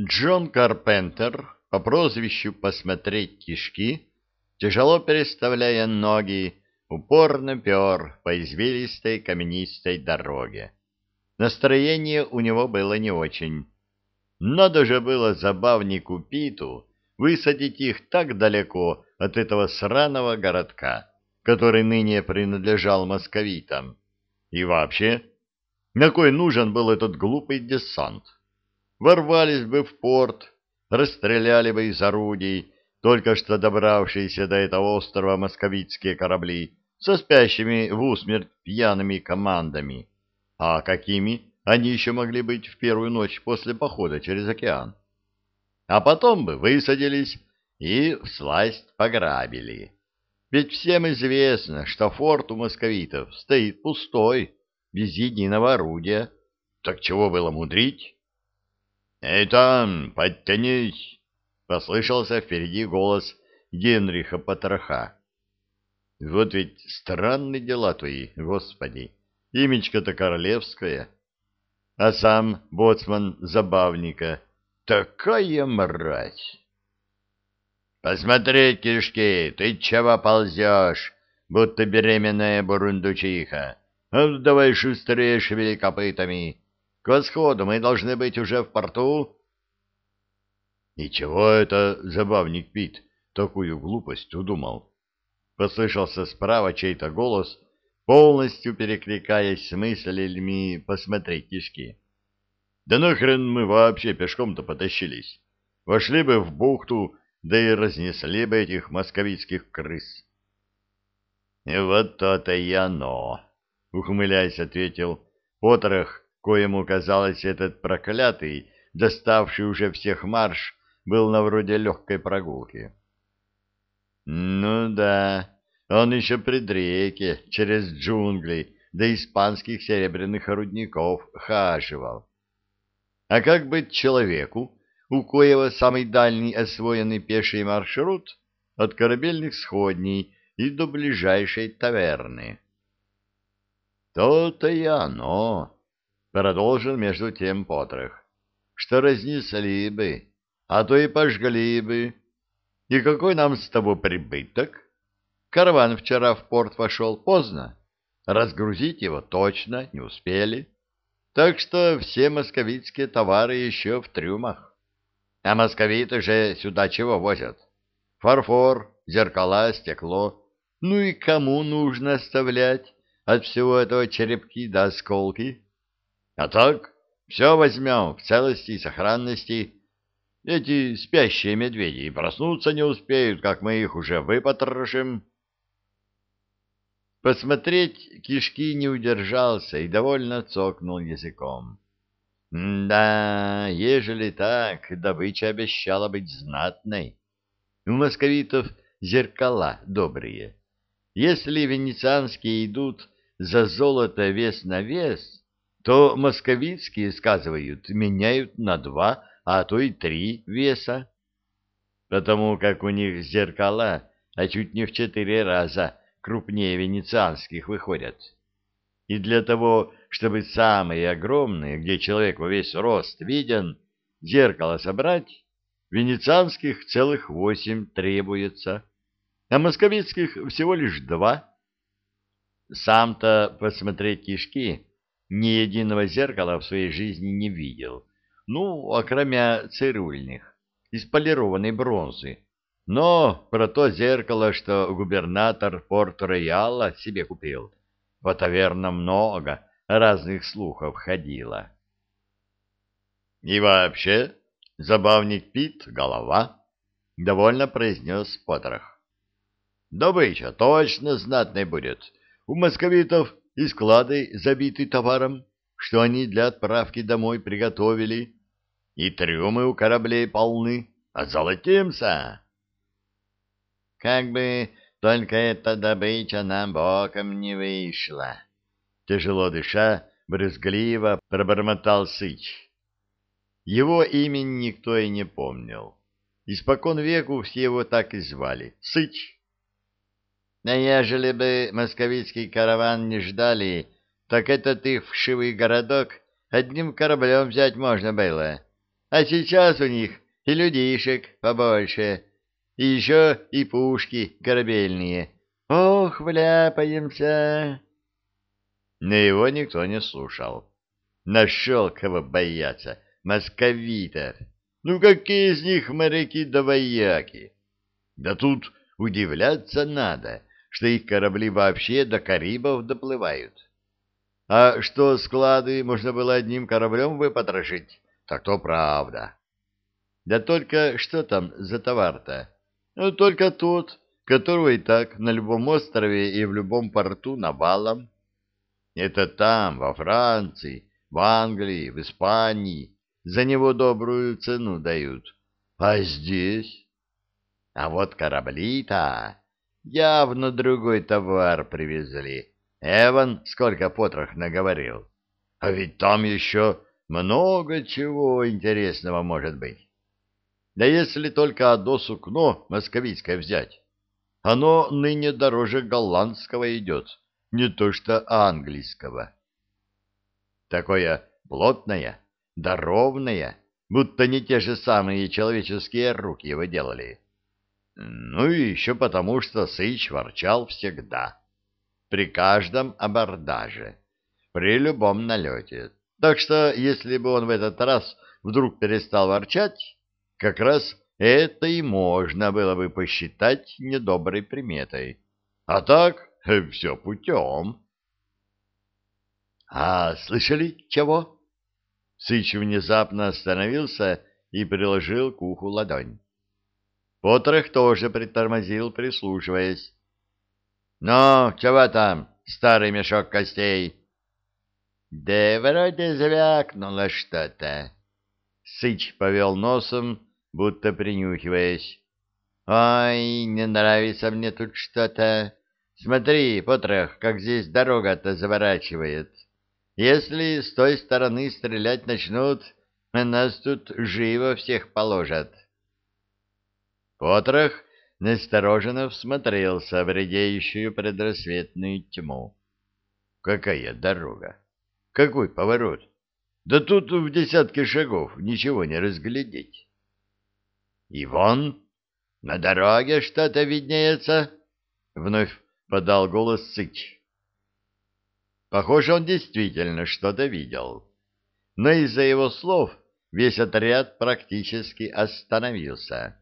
Джон Карпентер по прозвищу «Посмотреть кишки», тяжело переставляя ноги, упорно пер по извилистой каменистой дороге. Настроение у него было не очень. Надо же было забавнику Питу высадить их так далеко от этого сраного городка, который ныне принадлежал московитам. И вообще, на кой нужен был этот глупый десант? Ворвались бы в порт, расстреляли бы из орудий только что добравшиеся до этого острова московитские корабли со спящими в усмерть пьяными командами. А какими они еще могли быть в первую ночь после похода через океан? А потом бы высадились и всласть пограбили. Ведь всем известно, что форт у московитов стоит пустой, без единого орудия. Так чего было мудрить? «Эй, там, подтянись!» — послышался впереди голос Генриха Потроха. «Вот ведь странные дела твои, господи! Имечко-то королевское!» А сам боцман забавника. «Такая мразь!» «Посмотри, кишки, ты чего ползешь, будто беременная бурундучиха? А ну, давай шустрее шевели копытами!» К восходу мы должны быть уже в порту. Ничего это забавник Пит такую глупость удумал. Послышался справа чей-то голос, полностью перекликаясь с мыслями посмотреть кишки. Да нахрен мы вообще пешком-то потащились? Вошли бы в бухту, да и разнесли бы этих московицких крыс. — Вот то-то и оно, — ухмыляясь, ответил Потрох, коему, казалось, этот проклятый, доставший уже всех марш, был на вроде легкой прогулки. Ну да, он еще при дреке, через джунгли, до испанских серебряных рудников хаживал. А как быть человеку, у коего самый дальний освоенный пеший маршрут от корабельных сходней и до ближайшей таверны? То-то и оно. Продолжил между тем Потрох. Что разнесли бы, а то и пожгли бы. И какой нам с тобой прибыток? Караван вчера в порт вошел поздно. Разгрузить его точно не успели. Так что все московитские товары еще в трюмах. А московиты же сюда чего возят? Фарфор, зеркала, стекло. Ну и кому нужно оставлять от всего этого черепки до осколки? А так, все возьмем в целости и сохранности. Эти спящие медведи проснуться не успеют, как мы их уже выпотрошим. Посмотреть кишки не удержался и довольно цокнул языком. Да, ежели так, добыча обещала быть знатной. У московитов зеркала добрые. Если венецианские идут за золото вес на вес, то московицкие, сказывают, меняют на два, а то и три веса, потому как у них зеркала, а чуть не в четыре раза крупнее венецианских выходят. И для того, чтобы самые огромные, где человек во весь рост виден, зеркало собрать, венецианских целых восемь требуется, а московицких всего лишь два. Сам-то посмотреть кишки ни единого зеркала в своей жизни не видел. Ну, окромя цирульных, из полированной бронзы. Но про то зеркало, что губернатор Порт-Рояла себе купил, по тавернам много разных слухов ходило. И вообще, забавник Пит — голова, — довольно произнес Потрох. Добыча точно знатной будет. У московитов и склады забиты товаром, что они для отправки домой приготовили, и трюмы у кораблей полны, а золотимся. Как бы только эта добыча нам боком не вышла. Тяжело дыша, брезгливо пробормотал Сыч. Его имени никто и не помнил. Испокон веку все его так и звали — Сыч. А ежели бы московицкий караван не ждали, так этот их вшивый городок одним кораблем взять можно было. А сейчас у них и людишек побольше, и еще и пушки корабельные. Ох, вляпаемся!» Но его никто не слушал. Нашел кого бояться, московитов. Ну какие из них моряки да вояки? Да тут удивляться надо, что их корабли вообще до Карибов доплывают. А что склады можно было одним кораблем выпотрошить, так то правда. Да только что там за товар-то? Ну, только тот, которого и так на любом острове и в любом порту навалом. Это там, во Франции, в Англии, в Испании, за него добрую цену дают. А здесь? А вот корабли-то явно другой товар привезли. Эван сколько потрох наговорил. А ведь там еще много чего интересного может быть. Да если только одно сукно московицкое взять, оно ныне дороже голландского идет, не то что английского. Такое плотное, да ровное, будто не те же самые человеческие руки его делали. Ну и еще потому, что Сыч ворчал всегда, при каждом абордаже, при любом налете. Так что, если бы он в этот раз вдруг перестал ворчать, как раз это и можно было бы посчитать недоброй приметой. А так э, все путем. — А слышали чего? Сыч внезапно остановился и приложил к уху ладонь. Потрох тоже притормозил, прислушиваясь. — Ну, чего там, старый мешок костей? — Да вроде звякнуло что-то. Сыч повел носом, будто принюхиваясь. — Ой, не нравится мне тут что-то. Смотри, Потрох, как здесь дорога-то заворачивает. Если с той стороны стрелять начнут, нас тут живо всех положат. Потрох настороженно всмотрелся в редеющую предрассветную тьму. Какая дорога? Какой поворот? Да тут в десятке шагов ничего не разглядеть. И вон, на дороге что-то виднеется, — вновь подал голос Сыч. Похоже, он действительно что-то видел. Но из-за его слов весь отряд практически остановился.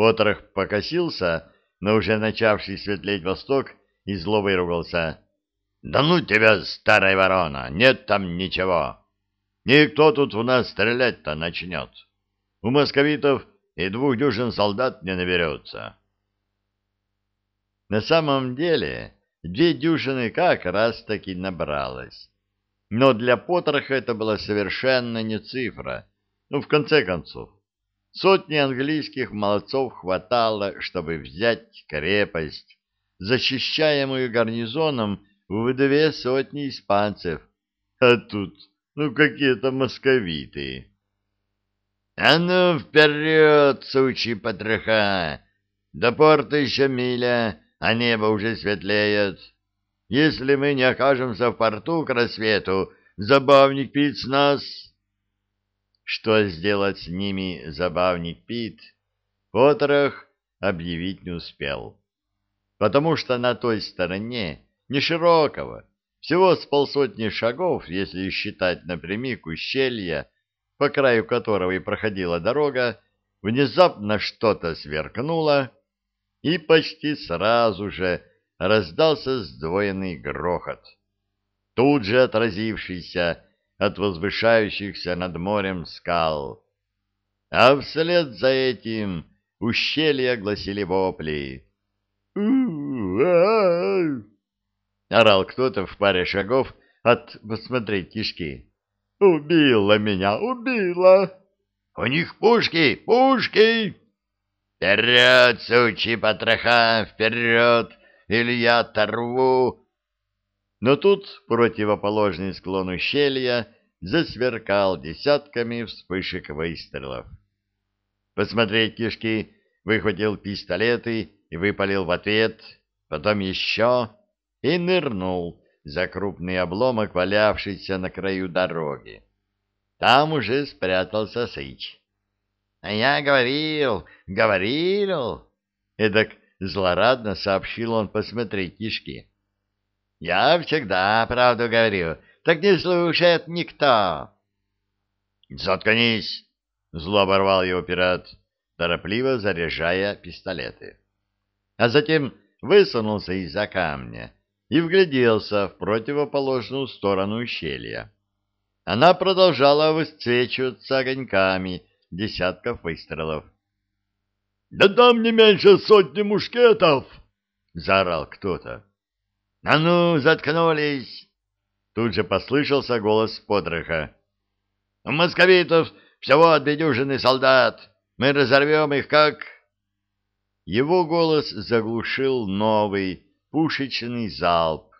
Потрох покосился на уже начавший светлеть восток и зло выругался. — Да ну тебя, старая ворона, нет там ничего. Никто тут у нас стрелять-то начнет. У московитов и двух дюжин солдат не наберется. На самом деле Две дюжины как раз-таки набралось. Но для Потроха это была совершенно не цифра. Ну, в конце концов, сотни английских молодцов хватало, чтобы взять крепость, защищаемую гарнизоном в две сотни испанцев. А тут, ну, какие-то московиты. — А ну, вперед, сучий потроха! До порта еще миля, а небо уже светлеет. Если мы не окажемся в порту к рассвету, забавник Пит с нас... Что сделать с ними забавник Пит, Потрох объявить не успел, потому что на той стороне, не широкого, всего с полсотни шагов, если считать напрямик ущелья, по краю которого и проходила дорога, внезапно что-то сверкнуло, и почти сразу же раздался сдвоенный грохот, тут же отразившийся от возвышающихся над морем скал. А вслед за этим ущелье огласили вопли. орал кто-то в паре шагов от посмотреть кишки. «Убила меня, убила!» «У них пушки, пушки!» «Вперед, сучи потроха, вперед, или я оторву!» Но тут противоположный склон ущелья засверкал десятками вспышек выстрелов. Посмотреть кишки выхватил пистолеты и выпалил в ответ, потом еще и нырнул за крупный обломок, валявшийся на краю дороги. Там уже спрятался Сыч. — А я говорил, говорил, — эдак злорадно сообщил он посмотреть кишки. — Я всегда правду говорю, так не слушает никто. — Заткнись! — зло оборвал его пират, торопливо заряжая пистолеты. А затем высунулся из-за камня и вгляделся в противоположную сторону ущелья. Она продолжала высвечиваться огоньками десятков выстрелов. — Да там не меньше сотни мушкетов! — заорал кто-то. — А ну, заткнулись! Тут же послышался голос подроха. — У московитов всего две дюжины солдат. Мы разорвем их как... Его голос заглушил новый пушечный залп,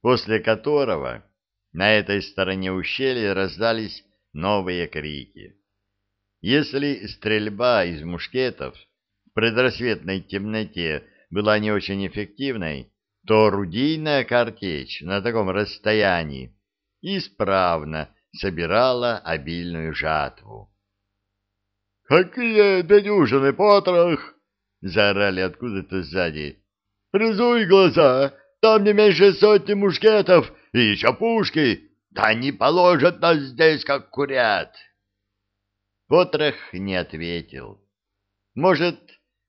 после которого на этой стороне ущелья раздались новые крики. Если стрельба из мушкетов в предрассветной темноте была не очень эффективной, то орудийная картечь на таком расстоянии исправно собирала обильную жатву. — Какие дюжины потрох! — заорали откуда-то сзади. — Разуй глаза! Там не меньше сотни мушкетов и еще пушки! Да они положат нас здесь, как курят! Потрох не ответил. Может,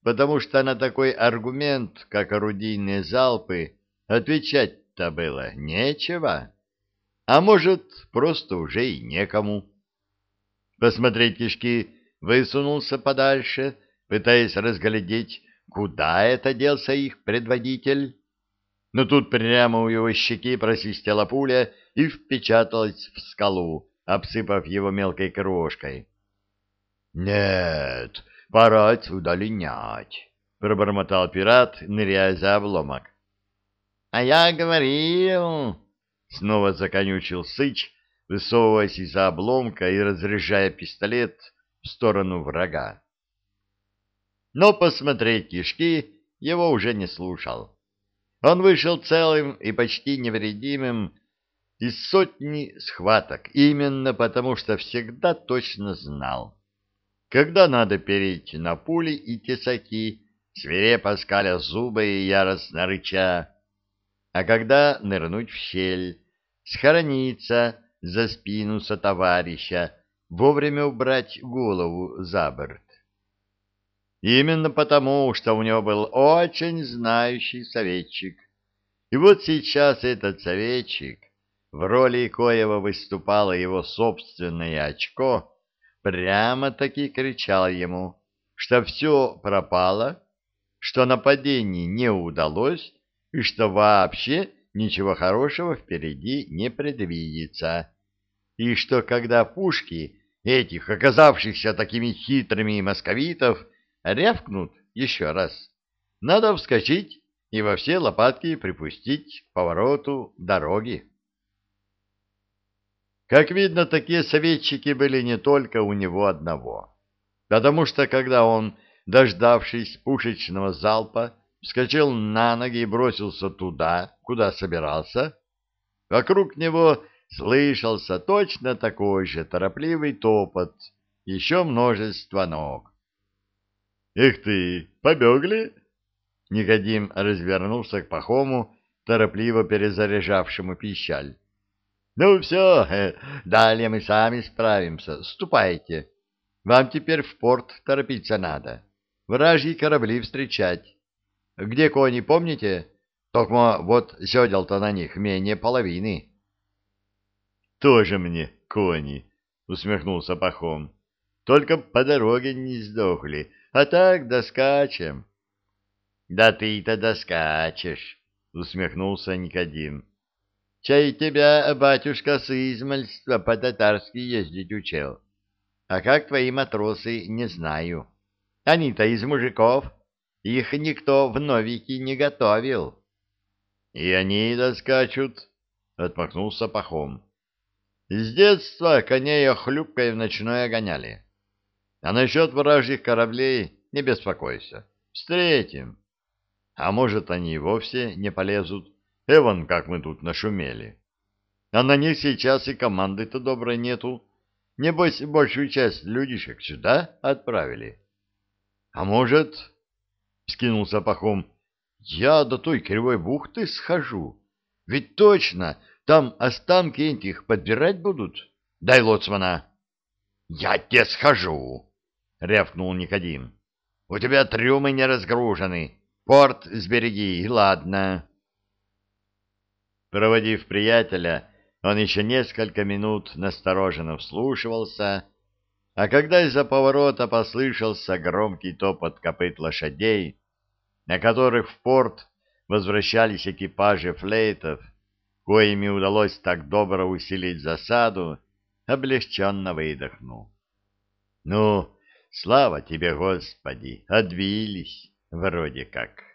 потому что на такой аргумент, как орудийные залпы, отвечать-то было нечего, а может, просто уже и некому. Посмотреть кишки высунулся подальше, пытаясь разглядеть, куда это делся их предводитель. Но тут прямо у его щеки просвистела пуля и впечаталась в скалу, обсыпав его мелкой крошкой. — Нет, пора отсюда линять, — пробормотал пират, ныряя за обломок. — А я говорил... — снова законючил Сыч, высовываясь из-за обломка и разряжая пистолет в сторону врага. Но посмотреть кишки его уже не слушал. Он вышел целым и почти невредимым из сотни схваток, именно потому что всегда точно знал, когда надо перейти на пули и тесаки, свирепо скаля зубы и яростно рыча, а когда нырнуть в щель, схорониться за спину сотоварища, вовремя убрать голову за борт. Именно потому, что у него был очень знающий советчик. И вот сейчас этот советчик, в роли коего выступало его собственное очко, прямо-таки кричал ему, что все пропало, что нападение не удалось и что вообще ничего хорошего впереди не предвидится, и что когда пушки этих, оказавшихся такими хитрыми московитов, рявкнут еще раз. Надо вскочить и во все лопатки припустить к повороту дороги. Как видно, такие советчики были не только у него одного, потому что когда он, дождавшись пушечного залпа, вскочил на ноги и бросился туда, куда собирался, вокруг него слышался точно такой же торопливый топот еще множество ног. «Эх ты, побегли?» Никодим развернулся к Пахому, торопливо перезаряжавшему пищаль. «Ну все, э, далее мы сами справимся. Ступайте. Вам теперь в порт торопиться надо. Вражьи корабли встречать. Где кони, помните? Только вот седел-то на них менее половины». «Тоже мне кони», — усмехнулся Пахом. «Только по дороге не сдохли, а так доскачем. — Да ты-то доскачешь, — усмехнулся Никодим. — Чай тебя, батюшка, с измальства по-татарски ездить учил. А как твои матросы, не знаю. Они-то из мужиков, их никто в новики не готовил. — И они доскачут, — отмахнулся Пахом. — С детства коней хлюпкой в ночное гоняли. А насчет вражьих кораблей не беспокойся. Встретим. А может, они и вовсе не полезут. Эван, как мы тут нашумели. А на них сейчас и команды-то доброй нету. Небось, большую часть людишек сюда отправили. — А может, — скинулся Пахом, — я до той кривой бухты схожу. Ведь точно, там останки этих подбирать будут. Дай лоцмана. — Я тебе схожу, — рявкнул Никодим. — У тебя трюмы не разгружены. Порт сбереги, ладно. Проводив приятеля, он еще несколько минут настороженно вслушивался, а когда из-за поворота послышался громкий топот копыт лошадей, на которых в порт возвращались экипажи флейтов, коими удалось так добро усилить засаду, облегченно выдохнул. — Ну, слава тебе, Господи, отбились, вроде как.